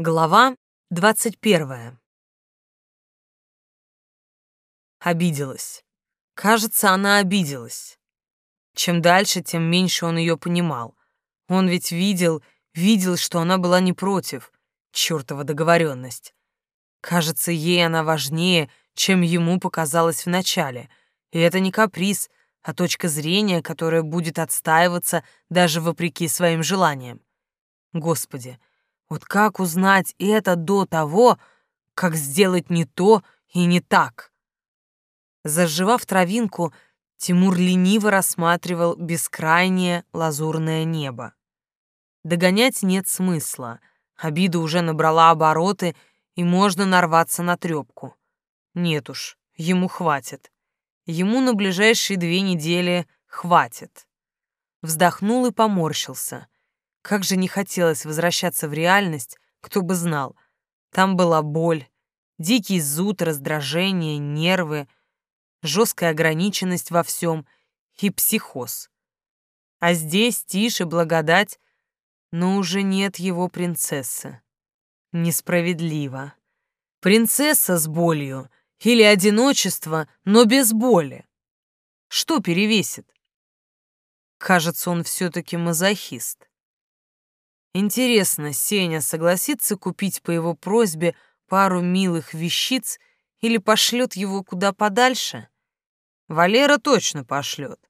Глава двадцать первая. Обиделась. Кажется, она обиделась. Чем дальше, тем меньше он ее понимал. Он ведь видел, видел, что она была не против. Чёртова договоренность. Кажется, ей она важнее, чем ему показалось вначале. И это не каприз, а точка зрения, которая будет отстаиваться даже вопреки своим желаниям. Господи, вот как узнать это до того, как сделать не то и не так? Заживав травинку, Тимур лениво рассматривал бескрайнее лазурное небо. Догонять нет смысла. Обида уже набрала обороты, и можно нарваться на трёпку. Нет уж, ему хватит. Ему на ближайшие две недели хватит. Вздохнул и поморщился — как же не хотелось возвращаться в реальность, кто бы знал. Там была боль, дикий зуд, раздражение, нервы, жесткая ограниченность во всем и психоз. А здесь тише, благодать, но уже нет его принцессы. Несправедливо. Принцесса с болью или одиночество, но без боли. Что перевесит? Кажется, он все-таки мазохист. Интересно, Сеня согласится купить по его просьбе пару милых вещиц или пошлет его куда подальше? Валера точно пошлет.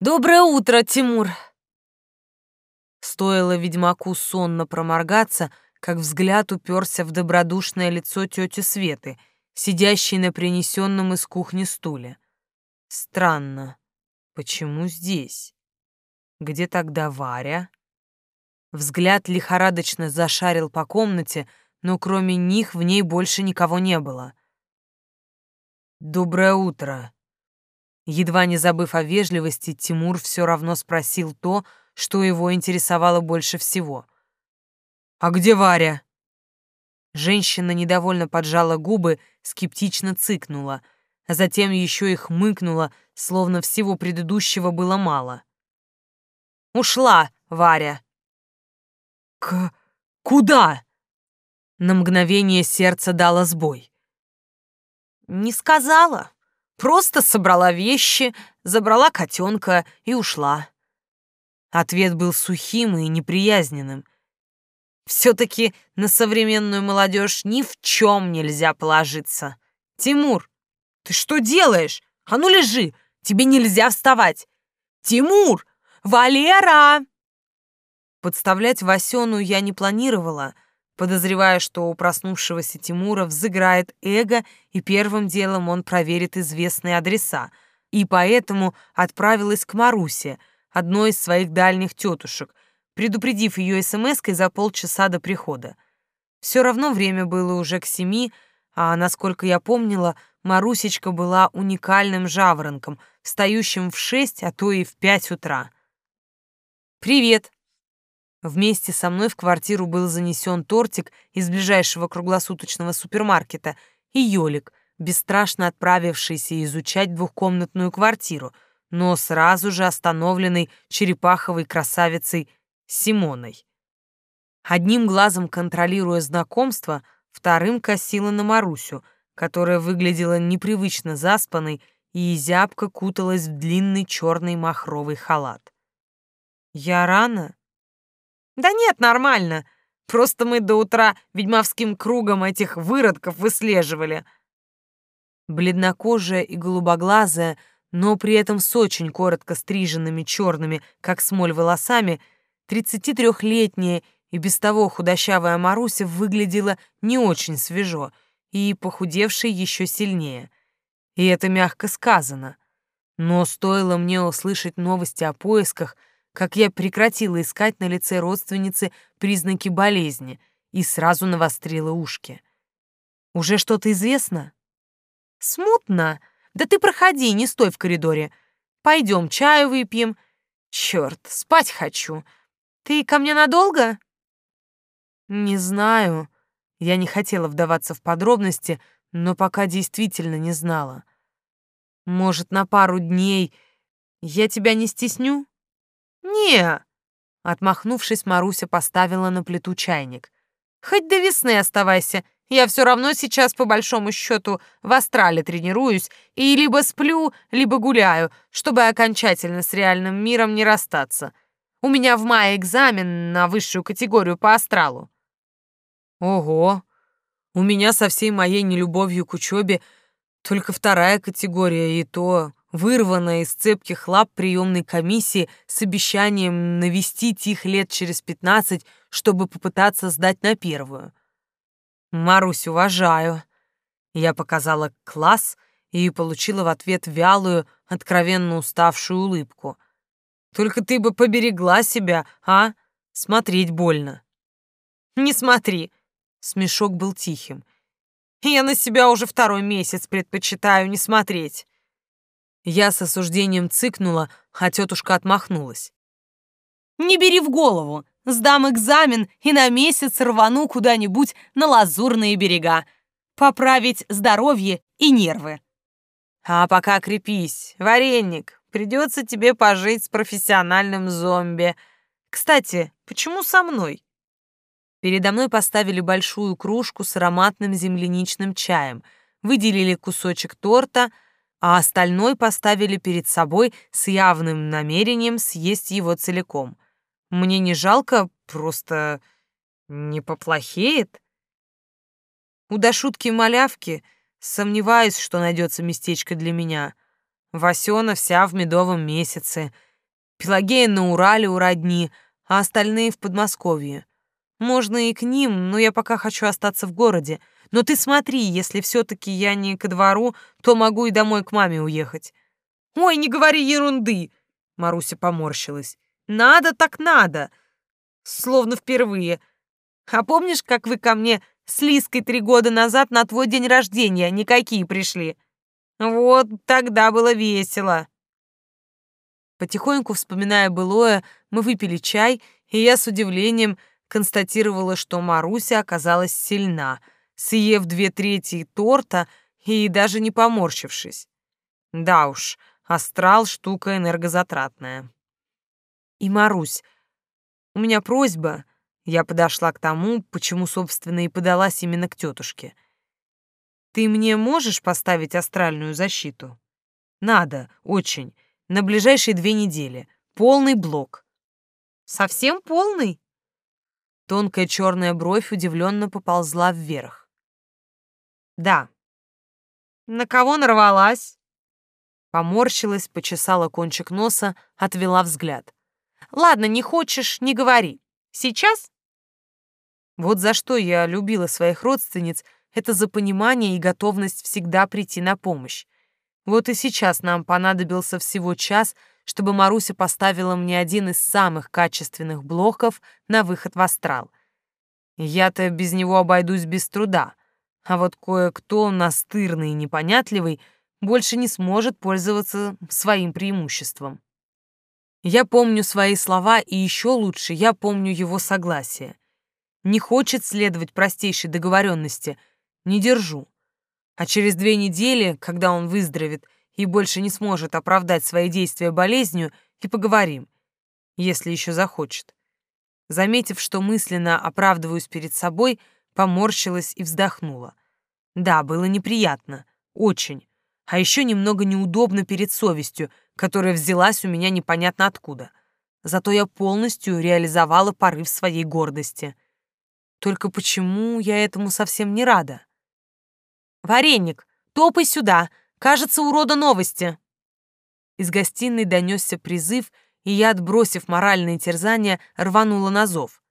«Доброе утро, Тимур!» Стоило ведьмаку сонно проморгаться, как взгляд уперся в добродушное лицо тети Светы, сидящей на принесенном из кухни стуле. Странно, почему здесь? Где тогда Варя? Взгляд лихорадочно зашарил по комнате, но кроме них в ней больше никого не было. «Доброе утро!» Едва не забыв о вежливости, Тимур все равно спросил то, что его интересовало больше всего. «А где Варя?» Женщина недовольно поджала губы, скептично цыкнула, а затем еще и хмыкнула, словно всего предыдущего было мало. «Ушла, Варя!» «К... куда?» На мгновение сердце дало сбой. «Не сказала. Просто собрала вещи, забрала котенка и ушла». Ответ был сухим и неприязненным. Все-таки на современную молодежь ни в чем нельзя положиться. Тимур, ты что делаешь? А ну лежи, тебе нельзя вставать. Тимур! Валера! Подставлять Васену я не планировала, подозревая, что у проснувшегося Тимура взыграет эго, и первым делом он проверит известные адреса, и поэтому отправилась к Марусе, одной из своих дальних тетушек, предупредив ее смс-кой за полчаса до прихода. Все равно время было уже к семи, а, насколько я помнила, Марусечка была уникальным жаворонком, встающим в шесть, а то и в пять утра. «Привет!» Вместе со мной в квартиру был занесен тортик из ближайшего круглосуточного супермаркета и Ёлик, бесстрашно отправившийся изучать двухкомнатную квартиру, но сразу же остановленный черепаховой красавицей Симоной. Одним глазом контролируя знакомство, вторым косила на Марусю, которая выглядела непривычно заспанной и зябко куталась в длинный черный махровый халат. «Я рано?» Да нет, нормально. Просто мы до утра ведьмовским кругом этих выродков выслеживали. Бледнокожая и голубоглазая, но при этом с очень коротко стриженными черными, как смоль, волосами, 33-летняя и без того худощавая Маруся выглядела не очень свежо и похудевшей еще сильнее. И это мягко сказано. Но стоило мне услышать новости о поисках — как я прекратила искать на лице родственницы признаки болезни и сразу навострила ушки. «Уже что-то известно?» «Смутно. Да ты проходи, не стой в коридоре. Пойдем чаю выпьем. Черт, спать хочу. Ты ко мне надолго?» «Не знаю». Я не хотела вдаваться в подробности, но пока действительно не знала. «Может, на пару дней я тебя не стесню?» «Не, Отмахнувшись, Маруся поставила на плиту чайник. «Хоть до весны оставайся. Я все равно сейчас, по большому счету, в астрале тренируюсь и либо сплю, либо гуляю, чтобы окончательно с реальным миром не расстаться. У меня в мае экзамен на высшую категорию по астралу». «Ого! У меня со всей моей нелюбовью к учебе только вторая категория, и то вырванная из цепких лап приемной комиссии с обещанием навестить их лет через пятнадцать, чтобы попытаться сдать на первую. «Марусь, уважаю». Я показала класс и получила в ответ вялую, откровенно уставшую улыбку. «Только ты бы поберегла себя, а? Смотреть больно». «Не смотри», — смешок был тихим. «Я на себя уже второй месяц предпочитаю не смотреть». Я с осуждением цыкнула, а тетушка отмахнулась. «Не бери в голову. Сдам экзамен и на месяц рвану куда-нибудь на лазурные берега. Поправить здоровье и нервы». «А пока крепись, вареник. Придется тебе пожить с профессиональным зомби. Кстати, почему со мной?» Передо мной поставили большую кружку с ароматным земляничным чаем, выделили кусочек торта — а остальной поставили перед собой с явным намерением съесть его целиком. Мне не жалко, просто не поплохеет. У дошутки малявки сомневаюсь, что найдется местечко для меня. Васёна вся в медовом месяце. Пелагея на Урале у родни, а остальные в Подмосковье. Можно и к ним, но я пока хочу остаться в городе — но ты смотри, если все-таки я не ко двору, то могу и домой к маме уехать. Ой, не говори ерунды, Маруся поморщилась. Надо так надо. Словно впервые. А помнишь, как вы ко мне с Лиской три года назад на твой день рождения никакие пришли? Вот тогда было весело. Потихоньку вспоминая былое, мы выпили чай, и я с удивлением констатировала, что Маруся оказалась сильна — съев две трети торта и даже не поморщившись. Да уж, астрал — штука энергозатратная. И, Марусь, у меня просьба. Я подошла к тому, почему, собственно, и подалась именно к тетушке. Ты мне можешь поставить астральную защиту? Надо, очень. На ближайшие две недели. Полный блок. Совсем полный? Тонкая черная бровь удивленно поползла вверх. Да. На кого нарвалась? Поморщилась, почесала кончик носа, отвела взгляд. Ладно, не хочешь, не говори. Сейчас? Вот за что я любила своих родственниц, это за понимание и готовность всегда прийти на помощь. Вот и сейчас нам понадобился всего час, чтобы Маруся поставила мне один из самых качественных блоков на выход в астрал. Я-то без него обойдусь без труда, а вот кое-кто настырный и непонятливый больше не сможет пользоваться своим преимуществом. Я помню свои слова, и еще лучше я помню его согласие. Не хочет следовать простейшей договоренности, не держу. А через две недели, когда он выздоровеет и больше не сможет оправдать свои действия болезнью, и поговорим, если еще захочет. Заметив, что мысленно оправдываюсь перед собой, — поморщилась и вздохнула. Да, было неприятно, очень. А еще немного неудобно перед совестью, которая взялась у меня непонятно откуда. Зато я полностью реализовала порыв своей гордости. Только почему я этому совсем не рада? «Вареник, топай сюда! Кажется, у рода новости!» Из гостиной донесся призыв, и я, отбросив моральные терзания, рванула на зов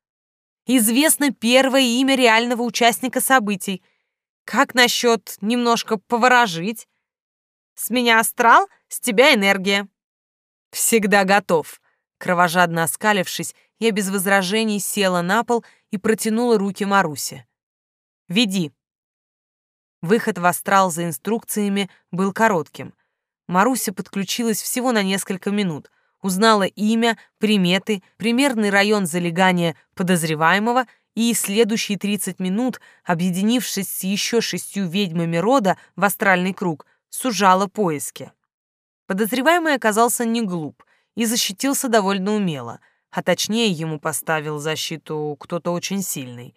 известно первое имя реального участника событий. Как насчет немножко поворожить? С меня астрал, с тебя энергия. Всегда готов. Кровожадно оскалившись, я без возражений села на пол и протянула руки Марусе. «Веди». Выход в астрал за инструкциями был коротким. Маруся подключилась всего на несколько минут — узнала имя, приметы, примерный район залегания подозреваемого и следующие 30 минут, объединившись с еще шестью ведьмами рода в астральный круг, сужала поиски. Подозреваемый оказался не глуп и защитился довольно умело, а точнее ему поставил защиту кто-то очень сильный.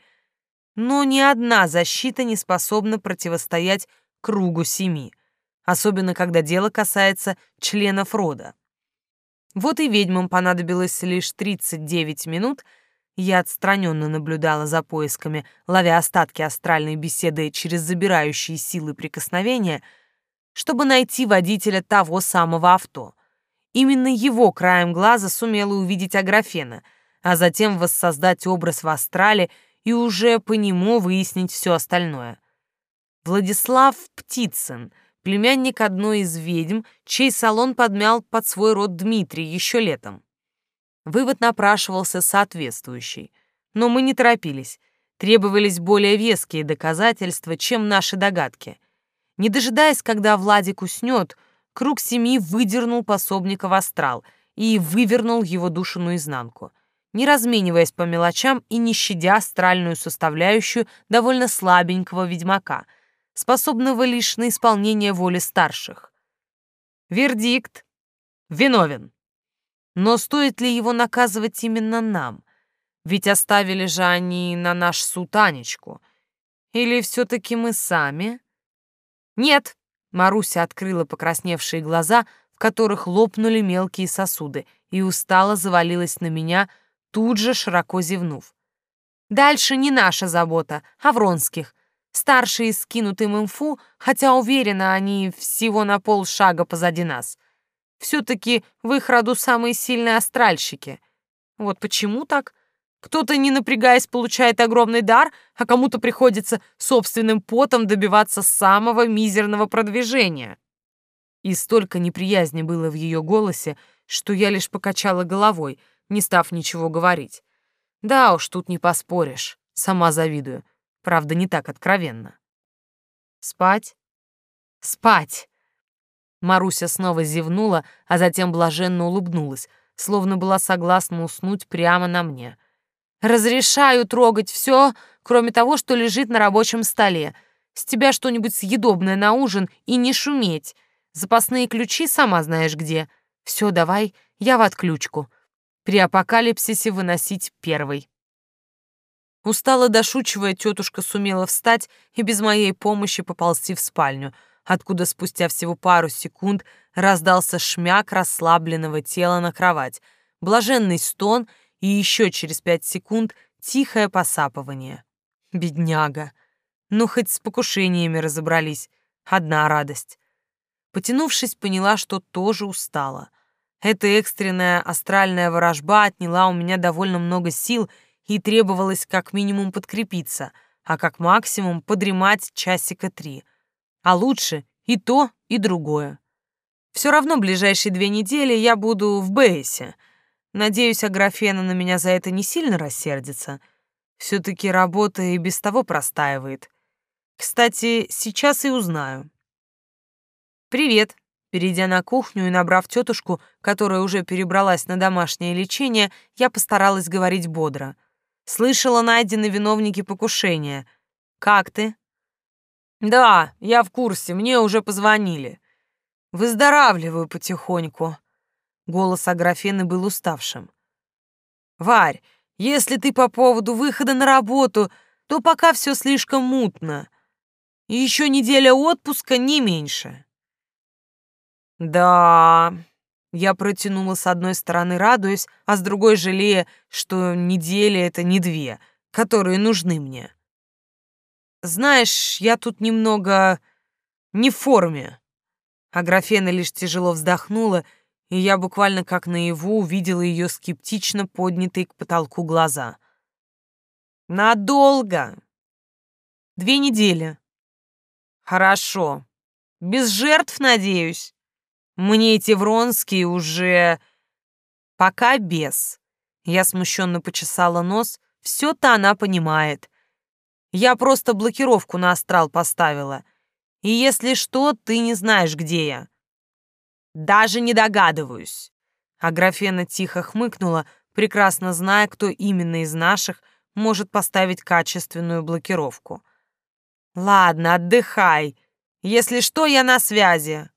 Но ни одна защита не способна противостоять кругу семи, особенно когда дело касается членов рода. Вот и ведьмам понадобилось лишь 39 минут, я отстраненно наблюдала за поисками, ловя остатки астральной беседы через забирающие силы прикосновения, чтобы найти водителя того самого авто. Именно его краем глаза сумела увидеть Аграфена, а затем воссоздать образ в астрале и уже по нему выяснить все остальное. Владислав Птицын, племянник одной из ведьм, чей салон подмял под свой род Дмитрий еще летом. Вывод напрашивался соответствующий. Но мы не торопились. Требовались более веские доказательства, чем наши догадки. Не дожидаясь, когда Владик уснет, круг семьи выдернул пособника в астрал и вывернул его душу наизнанку, не размениваясь по мелочам и не щадя астральную составляющую довольно слабенького ведьмака, способного лишь на исполнение воли старших. Вердикт — виновен. Но стоит ли его наказывать именно нам? Ведь оставили же они на наш суд Анечку. Или все-таки мы сами? Нет, Маруся открыла покрасневшие глаза, в которых лопнули мелкие сосуды, и устало завалилась на меня, тут же широко зевнув. Дальше не наша забота, а Вронских. Старшие скинут им инфу, хотя уверена, они всего на полшага позади нас. Все-таки в их роду самые сильные астральщики. Вот почему так? Кто-то, не напрягаясь, получает огромный дар, а кому-то приходится собственным потом добиваться самого мизерного продвижения. И столько неприязни было в ее голосе, что я лишь покачала головой, не став ничего говорить. Да уж, тут не поспоришь, сама завидую. Правда, не так откровенно. Спать? Спать! Маруся снова зевнула, а затем блаженно улыбнулась, словно была согласна уснуть прямо на мне. «Разрешаю трогать все, кроме того, что лежит на рабочем столе. С тебя что-нибудь съедобное на ужин и не шуметь. Запасные ключи сама знаешь где. Все, давай, я в отключку. При апокалипсисе выносить первый». Устало дошучивая, тетушка сумела встать и без моей помощи поползти в спальню — откуда спустя всего пару секунд раздался шмяк расслабленного тела на кровать, блаженный стон и еще через пять секунд тихое посапывание. Бедняга. Ну, хоть с покушениями разобрались. Одна радость. Потянувшись, поняла, что тоже устала. Эта экстренная астральная ворожба отняла у меня довольно много сил и требовалось как минимум подкрепиться, а как максимум подремать часика три — а лучше и то, и другое. Все равно ближайшие две недели я буду в Бейсе. Надеюсь, Аграфена на меня за это не сильно рассердится. Все-таки работа и без того простаивает. Кстати, сейчас и узнаю. «Привет», Перейдя на кухню и набрав тетушку, которая уже перебралась на домашнее лечение, я постаралась говорить бодро. «Слышала, найдены виновники покушения. Как ты?» «Да, я в курсе, мне уже позвонили. Выздоравливаю потихоньку». Голос Аграфены был уставшим. «Варь, если ты по поводу выхода на работу, то пока все слишком мутно. Еще неделя отпуска, не меньше». «Да...» Я протянула с одной стороны, радуясь, а с другой жалея, что недели — это не две, которые нужны мне. Знаешь, я тут немного не в форме. Аграфена лишь тяжело вздохнула, и я буквально как наяву увидела ее скептично поднятые к потолку глаза. Надолго. Две недели. Хорошо. Без жертв, надеюсь. Мне эти Вронские уже... Пока без. Я смущенно почесала нос. Все-то она понимает. Я просто блокировку на астрал поставила. И если что, ты не знаешь, где я. Даже не догадываюсь. Аграфена тихо хмыкнула, прекрасно зная, кто именно из наших может поставить качественную блокировку. Ладно, отдыхай. Если что, я на связи.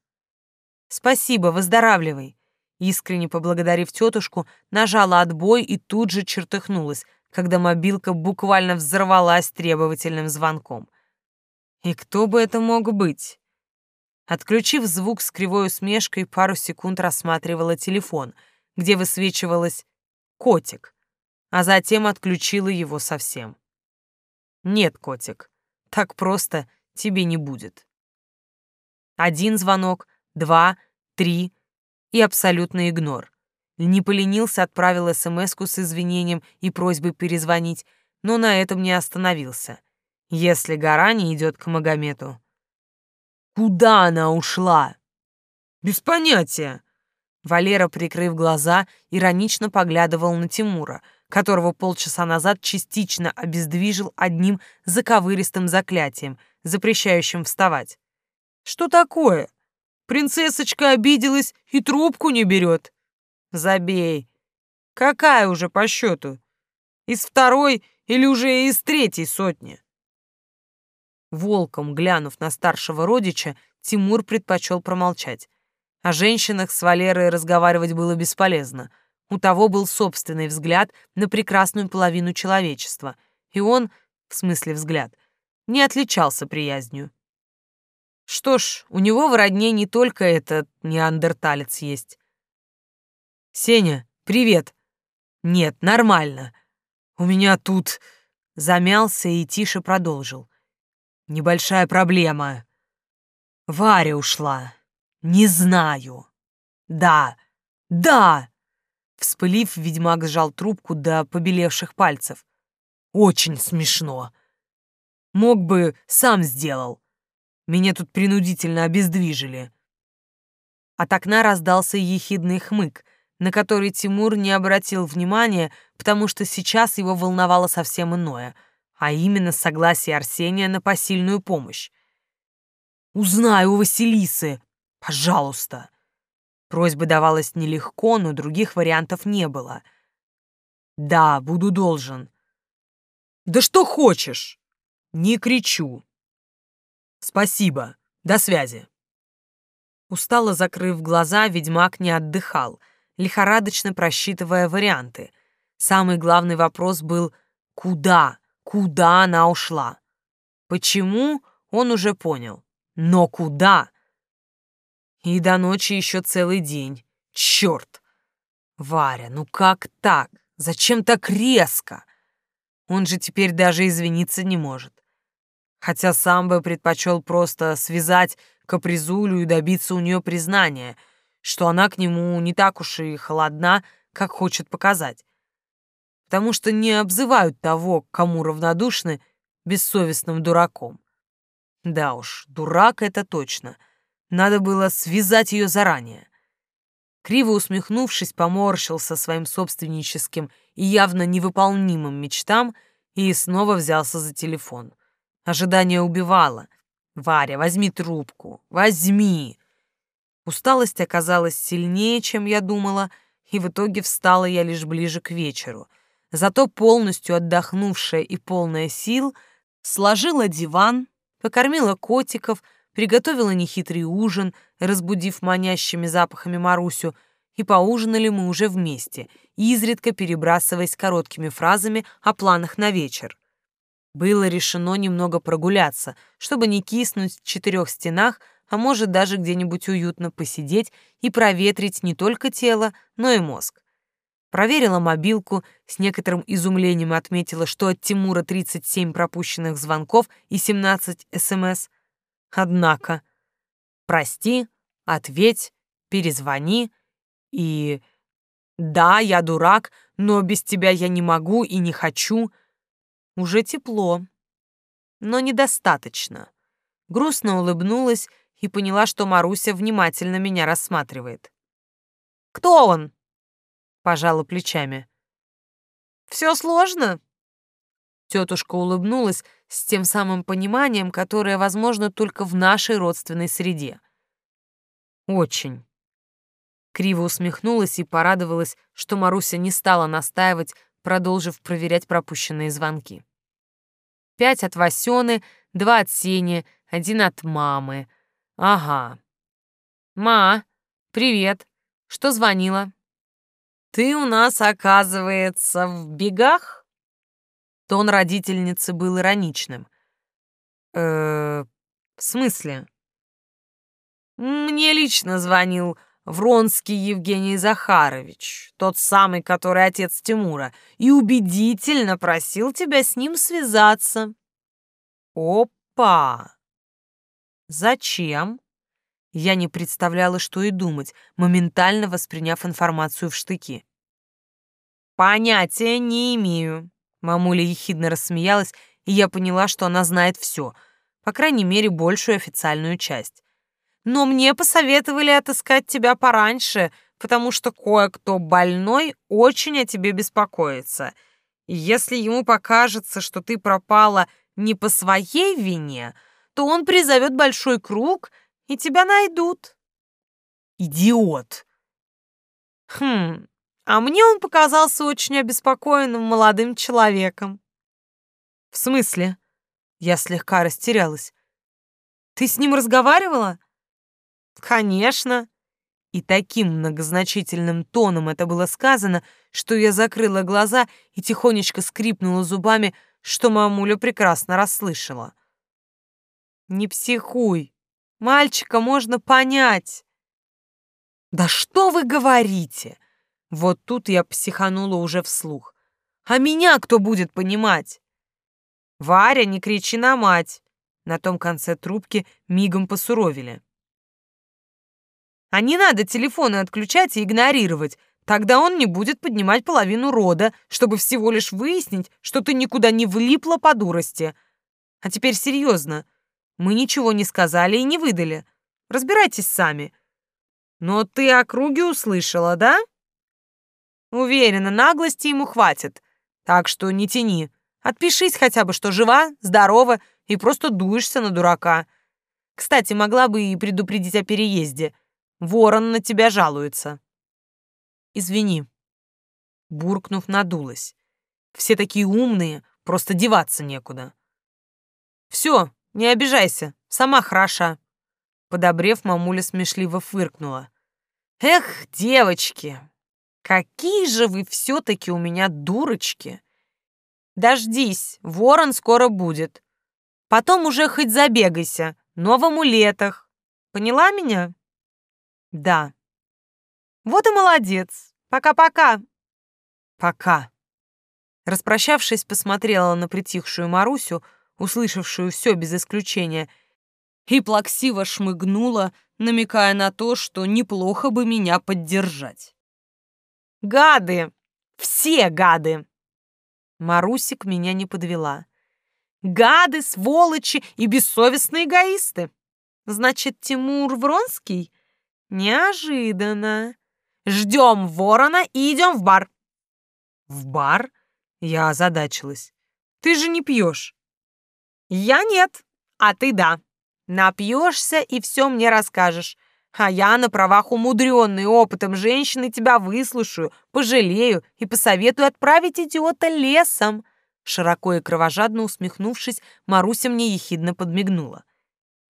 Спасибо, выздоравливай. Искренне поблагодарив тетушку, нажала отбой и тут же чертыхнулась, когда мобилка буквально взорвалась требовательным звонком. И кто бы это мог быть? Отключив звук с кривой усмешкой, пару секунд рассматривала телефон, где высвечивалось «котик», а затем отключила его совсем. «Нет, котик, так просто тебе не будет». Один звонок, два, три и абсолютный игнор. Не поленился, отправил смс с извинением и просьбой перезвонить, но на этом не остановился. Если гора не идет к Магомету. Куда она ушла? Без понятия. Валера, прикрыв глаза, иронично поглядывал на Тимура, которого полчаса назад частично обездвижил одним заковыристым заклятием, запрещающим вставать. «Что такое? Принцессочка обиделась и трубку не берет. Забей. Какая уже по счету? Из второй или уже из третьей сотни?» Волком глянув на старшего родича, Тимур предпочел промолчать. О женщинах с Валерой разговаривать было бесполезно. У того был собственный взгляд на прекрасную половину человечества, и он, в смысле взгляд, не отличался приязнью. Что ж, у него в родне не только этот неандерталец есть. «Сеня, привет!» «Нет, нормально. У меня тут...» Замялся и тише продолжил. Небольшая проблема. Варя ушла. Не знаю. Да, да. Вспылив, ведьмак сжал трубку до побелевших пальцев. Очень смешно. Мог бы, сам сделал. Меня тут принудительно обездвижили. От окна раздался ехидный хмык, на который Тимур не обратил внимания, потому что сейчас его волновало совсем иное — а именно согласие Арсения на посильную помощь. «Узнай у Василисы! Пожалуйста!» Просьба давалась нелегко, но других вариантов не было. «Да, буду должен». «Да что хочешь!» «Не кричу». «Спасибо. До связи». Устало закрыв глаза, ведьмак не отдыхал, лихорадочно просчитывая варианты. Самый главный вопрос был «Куда?» Куда она ушла? Почему, он уже понял. Но куда? И до ночи еще целый день. Черт! Варя, ну как так? Зачем так резко? Он же теперь даже извиниться не может. Хотя сам бы предпочел просто связать капризулю и добиться у нее признания, что она к нему не так уж и холодна, как хочет показать потому что не обзывают того, кому равнодушны, бессовестным дураком. Да уж, дурак это точно. Надо было связать ее заранее. Криво усмехнувшись, поморщился своим собственническим и явно невыполнимым мечтам и снова взялся за телефон. Ожидание убивало. «Варя, возьми трубку, возьми!» Усталость оказалась сильнее, чем я думала, и в итоге встала я лишь ближе к вечеру — зато полностью отдохнувшая и полная сил, сложила диван, покормила котиков, приготовила нехитрый ужин, разбудив манящими запахами Марусю, и поужинали мы уже вместе, изредка перебрасываясь короткими фразами о планах на вечер. Было решено немного прогуляться, чтобы не киснуть в четырех стенах, а может даже где-нибудь уютно посидеть и проветрить не только тело, но и мозг. Проверила мобилку, с некоторым изумлением отметила, что от Тимура 37 пропущенных звонков и 17 СМС. Однако, прости, ответь, перезвони и... Да, я дурак, но без тебя я не могу и не хочу. Уже тепло, но недостаточно. Грустно улыбнулась и поняла, что Маруся внимательно меня рассматривает. «Кто он?» пожала плечами. Все сложно? Тетушка улыбнулась с тем самым пониманием, которое возможно только в нашей родственной среде. Очень. Криво усмехнулась и порадовалась, что Маруся не стала настаивать, продолжив проверять пропущенные звонки. Пять от Васёны, два от Сени, один от мамы. Ага. «Ма, привет. Что звонила? Ты у нас, оказывается, в бегах? Тон родительницы был ироничным. Э, в смысле? Мне лично звонил Вронский Евгений Захарович, тот самый, который отец Тимура, и убедительно просил тебя с ним связаться. Опа! Зачем? Я не представляла, что и думать, моментально восприняв информацию в штыки. «Понятия не имею», — мамуля ехидно рассмеялась, и я поняла, что она знает все, по крайней мере, большую официальную часть. «Но мне посоветовали отыскать тебя пораньше, потому что кое-кто больной очень о тебе беспокоится. И если ему покажется, что ты пропала не по своей вине, то он призовет большой круг — и тебя найдут. Идиот. Хм, а мне он показался очень обеспокоенным молодым человеком. В смысле? Я слегка растерялась. Ты с ним разговаривала? Конечно. И таким многозначительным тоном это было сказано, что я закрыла глаза и тихонечко скрипнула зубами, что мамуля прекрасно расслышала. «Не психуй», Мальчика можно понять. Да что вы говорите? Вот тут я психанула уже вслух. А меня кто будет понимать? Варя, не кричи на мать. На том конце трубки мигом посуровили. А не надо телефоны отключать и игнорировать. Тогда он не будет поднимать половину рода, чтобы всего лишь выяснить, что ты никуда не влипла по дурости. А теперь серьезно. Мы ничего не сказали и не выдали. Разбирайтесь сами. Но ты округи услышала, да? Уверена, наглости ему хватит. Так что не тяни. Отпишись хотя бы, что жива, здорова и просто дуешься на дурака. Кстати, могла бы и предупредить о переезде. Ворон на тебя жалуется. Извини. Буркнув, надулась. Все такие умные, просто деваться некуда. Все, не обижайся, сама хороша. Подобрев, мамуля смешливо фыркнула. Эх, девочки, какие же вы все-таки у меня дурочки. Дождись, ворон скоро будет. Потом уже хоть забегайся, но в амулетах. Поняла меня? Да. Вот и молодец. Пока-пока. Пока. Распрощавшись, посмотрела на притихшую Марусю, услышавшую все без исключения, и плаксиво шмыгнула, намекая на то, что неплохо бы меня поддержать. «Гады! Все гады!» Марусик меня не подвела. «Гады, сволочи и бессовестные эгоисты! Значит, Тимур Вронский? Неожиданно. Ждем ворона и идем в бар». «В бар?» Я озадачилась. «Ты же не пьешь». Я нет, а ты да. Напьешься и все мне расскажешь. А я на правах умудренной опытом женщины тебя выслушаю, пожалею и посоветую отправить идиота лесом. Широко и кровожадно усмехнувшись, Маруся мне ехидно подмигнула.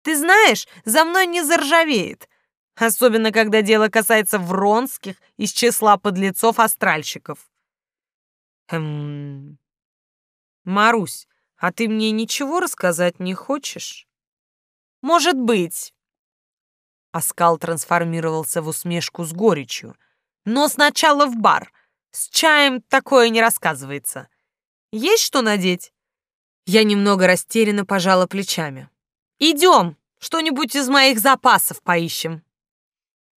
Ты знаешь, за мной не заржавеет. Особенно, когда дело касается вронских из числа подлецов-астральщиков. Хм... Марусь, а ты мне ничего рассказать не хочешь? Может быть. Оскал трансформировался в усмешку с горечью. Но сначала в бар. С чаем такое не рассказывается. Есть что надеть? Я немного растерянно пожала плечами. Идем, что-нибудь из моих запасов поищем.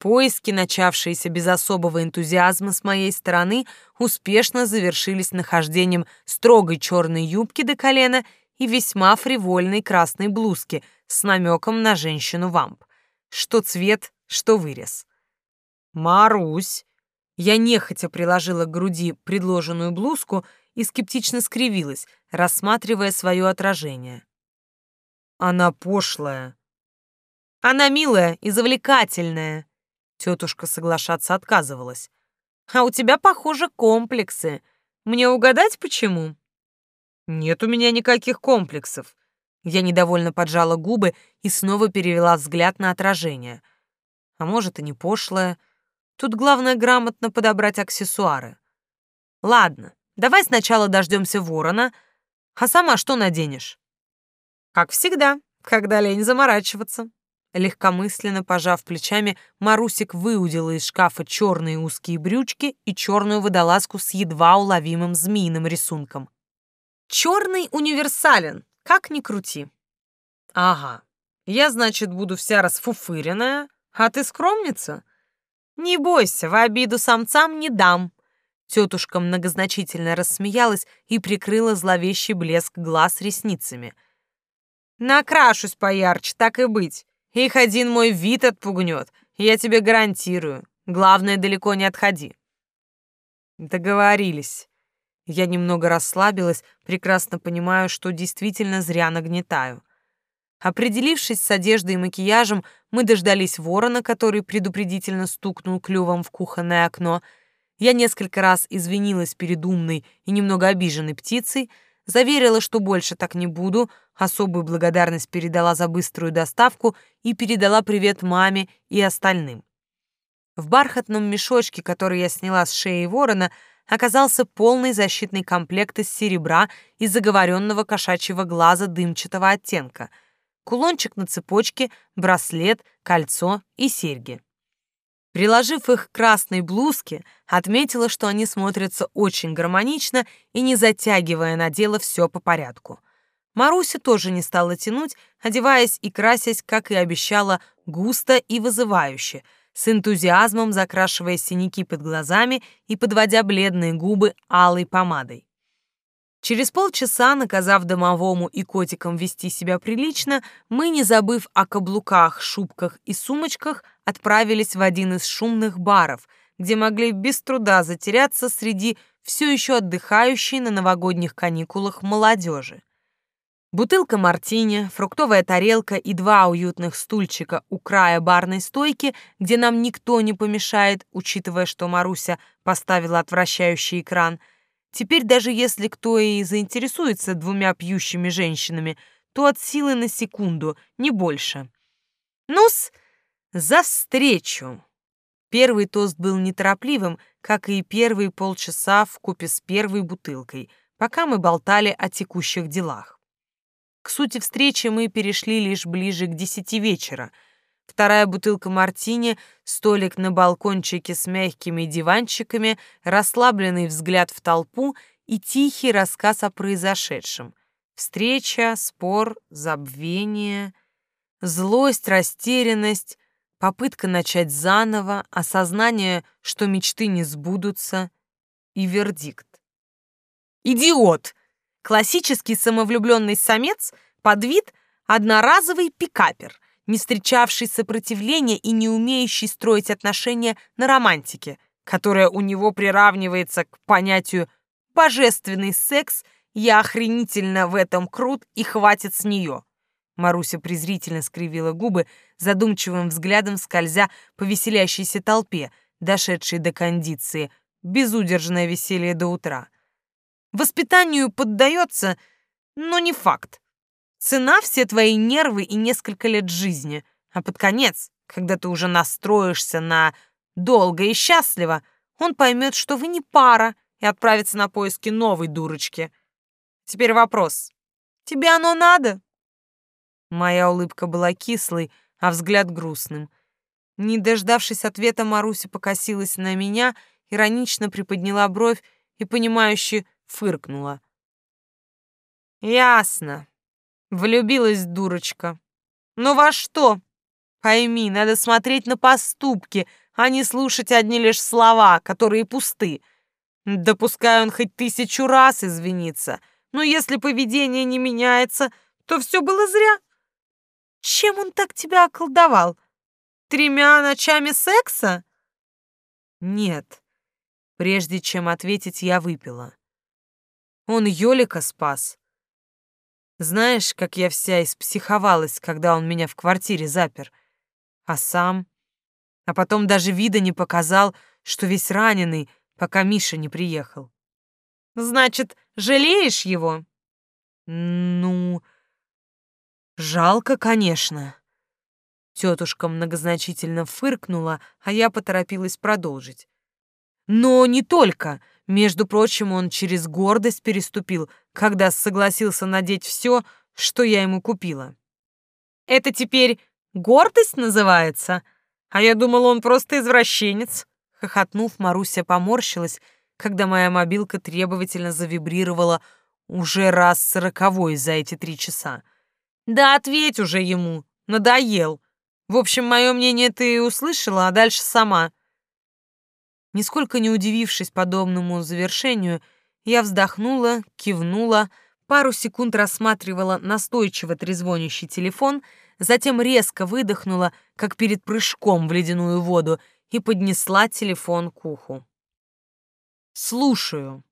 Поиски, начавшиеся без особого энтузиазма с моей стороны, успешно завершились нахождением строгой черной юбки до колена и весьма фривольной красной блузки с намеком на женщину-вамп. Что цвет, что вырез. «Марусь!» Я нехотя приложила к груди предложенную блузку и скептично скривилась, рассматривая свое отражение. «Она пошлая». «Она милая и завлекательная», Тетушка соглашаться отказывалась. «А у тебя, похоже, комплексы. Мне угадать, почему?» «Нет у меня никаких комплексов». Я недовольно поджала губы и снова перевела взгляд на отражение. А может, и не пошлое. Тут главное грамотно подобрать аксессуары. Ладно, давай сначала дождемся ворона, а сама что наденешь? Как всегда, когда лень заморачиваться. Легкомысленно пожав плечами, Марусик выудила из шкафа черные узкие брючки и черную водолазку с едва уловимым змеиным рисунком. Черный универсален, как ни крути. Ага, я, значит, буду вся расфуфыренная, а ты скромница? Не бойся, в обиду самцам не дам. Тетушка многозначительно рассмеялась и прикрыла зловещий блеск глаз ресницами. Накрашусь поярче, так и быть. Их один мой вид отпугнет, я тебе гарантирую. Главное, далеко не отходи. Договорились. Я немного расслабилась, прекрасно понимаю, что действительно зря нагнетаю. Определившись с одеждой и макияжем, мы дождались ворона, который предупредительно стукнул клювом в кухонное окно. Я несколько раз извинилась перед умной и немного обиженной птицей, заверила, что больше так не буду, особую благодарность передала за быструю доставку и передала привет маме и остальным. В бархатном мешочке, который я сняла с шеи ворона, оказался полный защитный комплект из серебра и заговоренного кошачьего глаза дымчатого оттенка, кулончик на цепочке, браслет, кольцо и серьги. Приложив их к красной блузке, отметила, что они смотрятся очень гармонично и, не затягивая, надела все по порядку. Маруся тоже не стала тянуть, одеваясь и красясь, как и обещала, густо и вызывающе, с энтузиазмом закрашивая синяки под глазами и подводя бледные губы алой помадой. Через полчаса, наказав домовому и котикам вести себя прилично, мы, не забыв о каблуках, шубках и сумочках, отправились в один из шумных баров, где могли без труда затеряться среди все еще отдыхающей на новогодних каникулах молодежи. Бутылка мартини, фруктовая тарелка и два уютных стульчика у края барной стойки, где нам никто не помешает, учитывая, что Маруся поставила отвращающий экран — Теперь даже если кто и заинтересуется двумя пьющими женщинами, то от силы на секунду, не больше. Ну-с, за встречу. Первый тост был неторопливым, как и первые полчаса в купе с первой бутылкой, пока мы болтали о текущих делах. К сути встречи мы перешли лишь ближе к десяти вечера — вторая бутылка мартини, столик на балкончике с мягкими диванчиками, расслабленный взгляд в толпу и тихий рассказ о произошедшем. Встреча, спор, забвение, злость, растерянность, попытка начать заново, осознание, что мечты не сбудутся, и вердикт. «Идиот! Классический самовлюбленный самец под вид одноразовый пикапер не встречавший сопротивления и не умеющий строить отношения на романтике, которая у него приравнивается к понятию «божественный секс», я охренительно в этом крут и хватит с нее. Маруся презрительно скривила губы, задумчивым взглядом скользя по веселящейся толпе, дошедшей до кондиции, безудержное веселье до утра. Воспитанию поддается, но не факт. Цена все твои нервы и несколько лет жизни. А под конец, когда ты уже настроишься на долго и счастливо, он поймет, что вы не пара, и отправится на поиски новой дурочки. Теперь вопрос. Тебе оно надо? Моя улыбка была кислой, а взгляд грустным. Не дождавшись ответа, Маруся покосилась на меня, иронично приподняла бровь и, понимающе, фыркнула. «Ясно. Влюбилась дурочка. Но во что? Пойми, надо смотреть на поступки, а не слушать одни лишь слова, которые пусты. Допускаю он хоть тысячу раз извиниться, но если поведение не меняется, то все было зря. Чем он так тебя околдовал? Тремя ночами секса? Нет. Прежде чем ответить, я выпила. Он Ёлика спас. Знаешь, как я вся испсиховалась, когда он меня в квартире запер? А сам? А потом даже вида не показал, что весь раненый, пока Миша не приехал. Значит, жалеешь его? Ну, жалко, конечно. Тетушка многозначительно фыркнула, а я поторопилась продолжить. Но не только. Между прочим, он через гордость переступил, когда согласился надеть все, что я ему купила. Это теперь гордость называется? А я думала, он просто извращенец. Хохотнув, Маруся поморщилась, когда моя мобилка требовательно завибрировала уже раз сороковой за эти три часа. Да ответь уже ему, надоел. В общем, мое мнение ты услышала, а дальше сама. Нисколько не удивившись подобному завершению, я вздохнула, кивнула, пару секунд рассматривала настойчиво трезвонящий телефон, затем резко выдохнула, как перед прыжком в ледяную воду, и поднесла телефон к уху. «Слушаю».